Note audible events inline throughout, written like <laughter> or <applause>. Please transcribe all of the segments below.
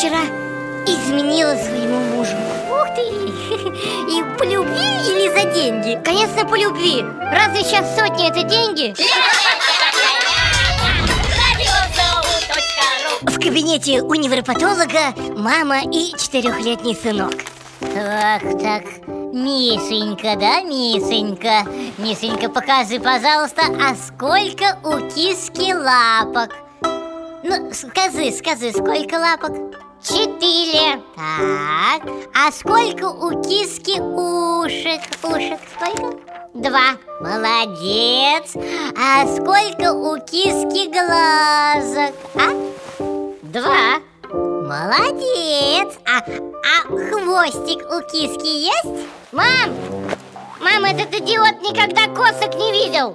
вчера изменила своему мужу Ух ты! И по любви или за деньги? Конечно, по любви Разве сейчас сотни это деньги? В кабинете у невропатолога мама и четырехлетний сынок Ах так, Мишенька, да, Мишенька? Мишенька, покажи, пожалуйста, а сколько у киски лапок? Ну, скажи, скажи, сколько лапок? Четыре Так, а сколько у киски ушек? Ушек сколько? Два Молодец А сколько у киски глазок? А? Два Молодец А, а хвостик у киски есть? Мам! Мам, этот идиот никогда косок не видел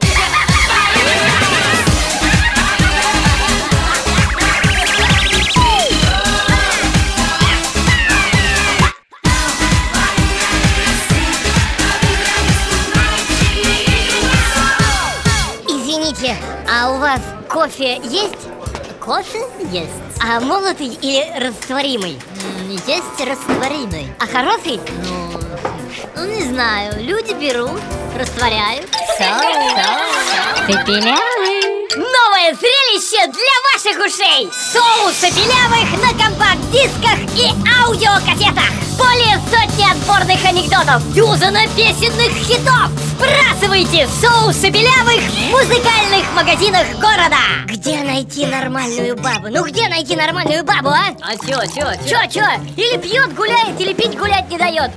а у вас кофе есть? Кофе есть. А молотый или растворимый? Есть растворимый. А хороший? Ну, ну не знаю, люди берут, растворяют. Пепелявый Новое зрелище для ваших ушей. Соусы белявых на компакт-дисках и аудиокассетах. Более сотни отборных анекдотов. Дюзана песенных хитов Сбрасывайте соусы белявых в музыкальных магазинах города Где найти нормальную бабу? Ну где найти нормальную бабу, а? А чё, чё, Чё, чё? Или пьет, гуляет, или пить гулять не дает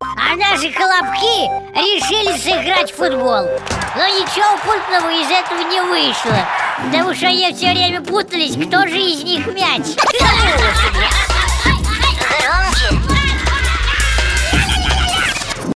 А наши колобки решили сыграть в футбол Но ничего путного из этого не вышло Потому что они все время путались, кто же из них мяч <laughs> <laughs>